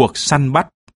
cuộc săn bắt.